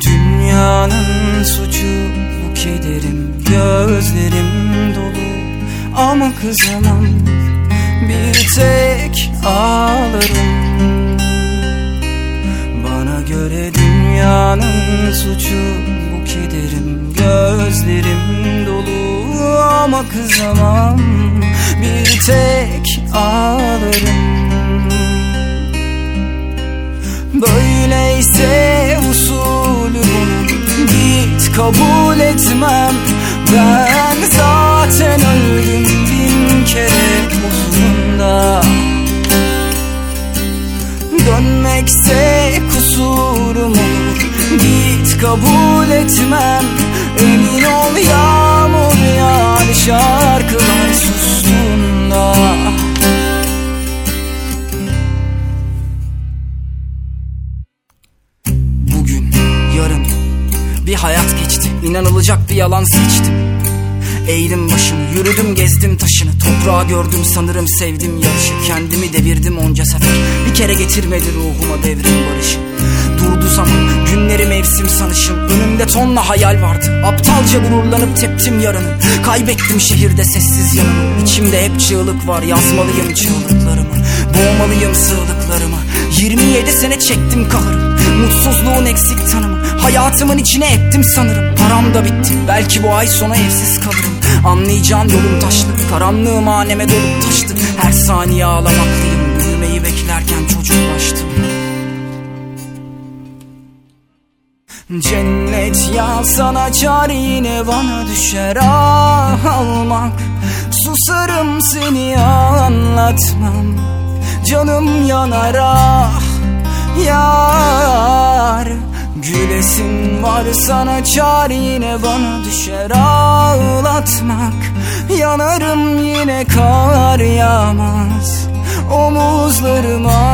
Dünyanın suçu bu kederim Gözlerim dolu. Ama kızamam Bir tek ağlarım. Bana göre dünyanın suçu bu kederim Gözlerim dolu. Ama kızamam Bir tek ağlarım kabul etmem. Ben zaten öldüm bin kere huzurunda. Dönmekse kusurum olur. Git kabul etmem. Emin ol yağmur hayat geçti. İnanılacak bir yalan seçtim. Eğdim başımı, yürüdüm gezdim taşını. Toprağı gördüm sanırım sevdim yarışı. Kendimi devirdim onca sefer. Bir kere getirmedi ruhuma devrim barışı. Durdu zaman, günleri mevsim sanışım. Önümde tonla hayal vardı. Aptalca gururlanıp teptim yarını. Kaybettim şehirde sessiz yanımı. İçimde hep çığlık var yazmalıyım çığlıklarımı. Boğmalıyım sığlıklarımı 27 sene çektim kahır Mutsuzluğun eksik tanımı. Hayatımın içine ettim sanırım. Param da bitti. Belki bu ay sonu evsiz kalırım. Anlayacağın yolum taşlı Karanlığım haneme dolup taştı. Her saniye ağlamaklıyım. Büyümeyi beklerken çocuklaştım. Cennet yalsan açar yine bana düşer. Ah almak. Susarım seni anlatmam. Canım yanar ah yar Gülesin var sana çar yine bana düşer ağlatmak. Yanarım yine kar yağmaz omuzlarıma.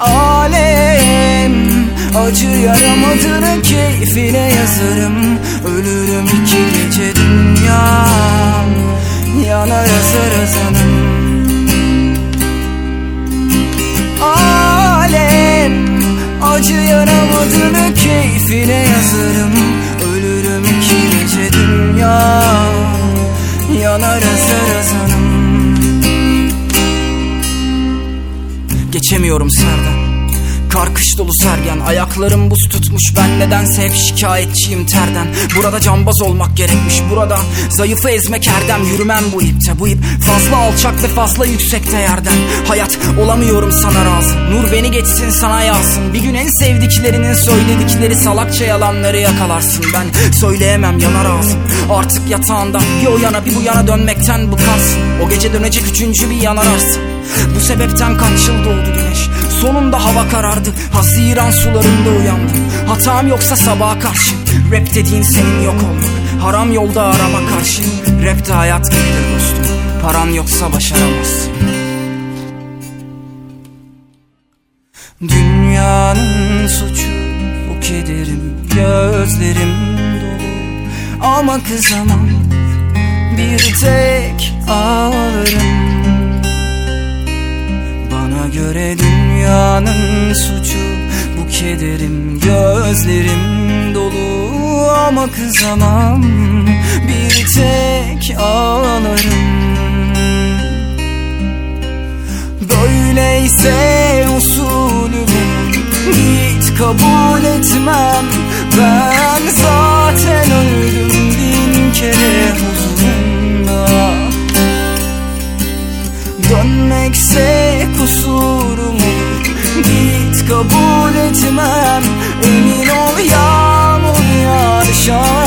Alem acı yaramadığını keyfine yazarım. Ölürüm iki gece acı yaramadığını keyfine yazarım. Ölürüm iki gece dünya yanar azar azanım Geçemiyorum serden Kar kış dolu sergen Ayaklarım buz tutmuş. Ben nedense hep şikayetçiyim terden. Burada cambaz olmak gerekmiş Burada zayıfı ezmek erdem. Yürümem bu ipte Bu ip fazla alçak ve fazla yüksekte yerden Hayat olamıyorum sana razı. Nur beni geçsin sana yazsın. Bir gün en sevdiklerinin söyledikleri Salakça yalanları yakalarsın. Ben söyleyemem yanar ağzım Artık yatağında bir o yana bir bu yana dönmekten bıkarsın O gece dönecek üçüncü bir yanararsın Bu sebepten kaç yıl doğdu güneş Sonunda hava karardı. Haziran sularında uyandım. Hatam yoksa sabaha karşı. Rap dediğin senin yok olmak. Haram yolda arama karşı. Rap de hayat gibidir dostum. Paran yoksa başaramazsın. Dünyanın suçu bu kederim Gözlerim dolu. Ama kızamam Bir tek ağlarım dünyanın suçu. Bu kederim Gözlerim dolu ama kızamam. Bir tek ağlarım. Böyleyse usulü bunun Git kabul etmem. Ben kabul etmem. Emin ol yağmur yağar şan